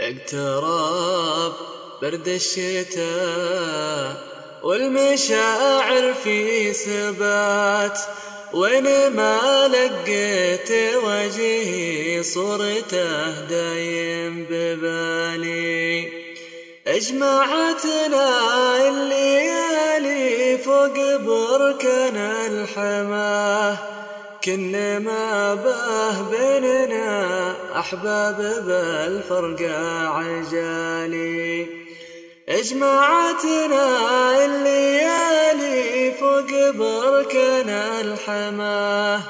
اقترب برد الشتاء والمشاعر في سبات وين ما لقيت وجهي صورته دايم ببالي. أجمعتنا الليالي فوق بركان الحماة كنا ما به بيننا أحباب بالفرقة عجالي. اجمعتنا الليالي فوق بركنا الحماه.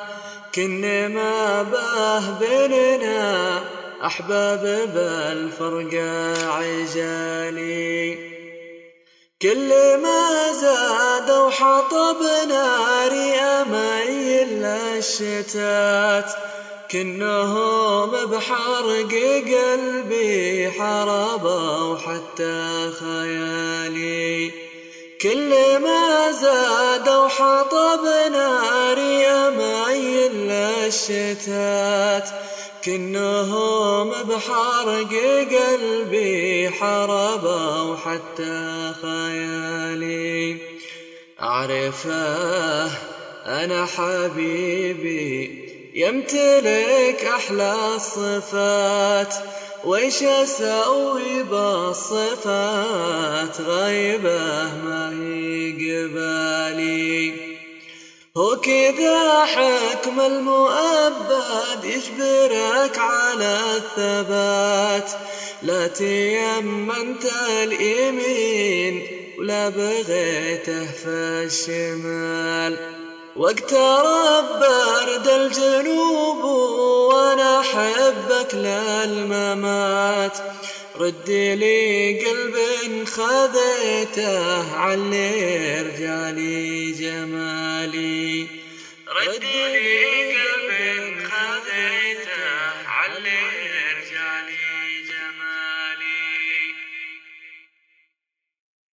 كنا ما به بيننا أحباب بالفرقة عجالي. كل ما زاد وحطب ناري أميل الشتات كنهم بحرق قلبي حربوا وحتى خيالي كل ما زاد وحطب ناري أميل الشتات كنهم بحرق قلبي حربوا حتى خيالي أعرفه أنا حبيبي يمتلك أحلى الصفات. ويش أسوي بالصفات؟ غيبة ما هي قبالي هو كذا حكم المؤبد يجبرك على الثبات. لا تيمنت اليمين ولا بغيته في الشمال. واقترب برد الجنوب وأنا أحبك للممات. رد لي قلب خذيته علي رجالي جمالي. رد لي قلب